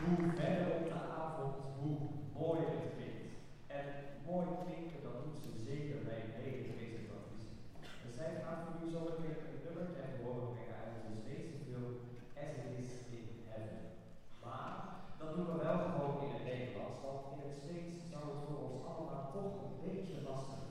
hoe verder op de avond, hoe mooi het klinkt. En mooi klinken, dat doet ze zeker bij een hele presentatie. Dus zij gaat voor nu zo meteen een nummertje horen brengen uit de steeds veel As It Is In Heaven. Maar, dat doen we wel gewoon in het Nederlands, want in het Zweeds zou het voor ons allemaal toch een beetje lastig